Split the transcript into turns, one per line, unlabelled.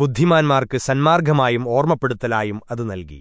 ബുദ്ധിമാന്മാർക്ക് സന്മാർഗമായും ഓർമ്മപ്പെടുത്തലായും അത് നൽകി.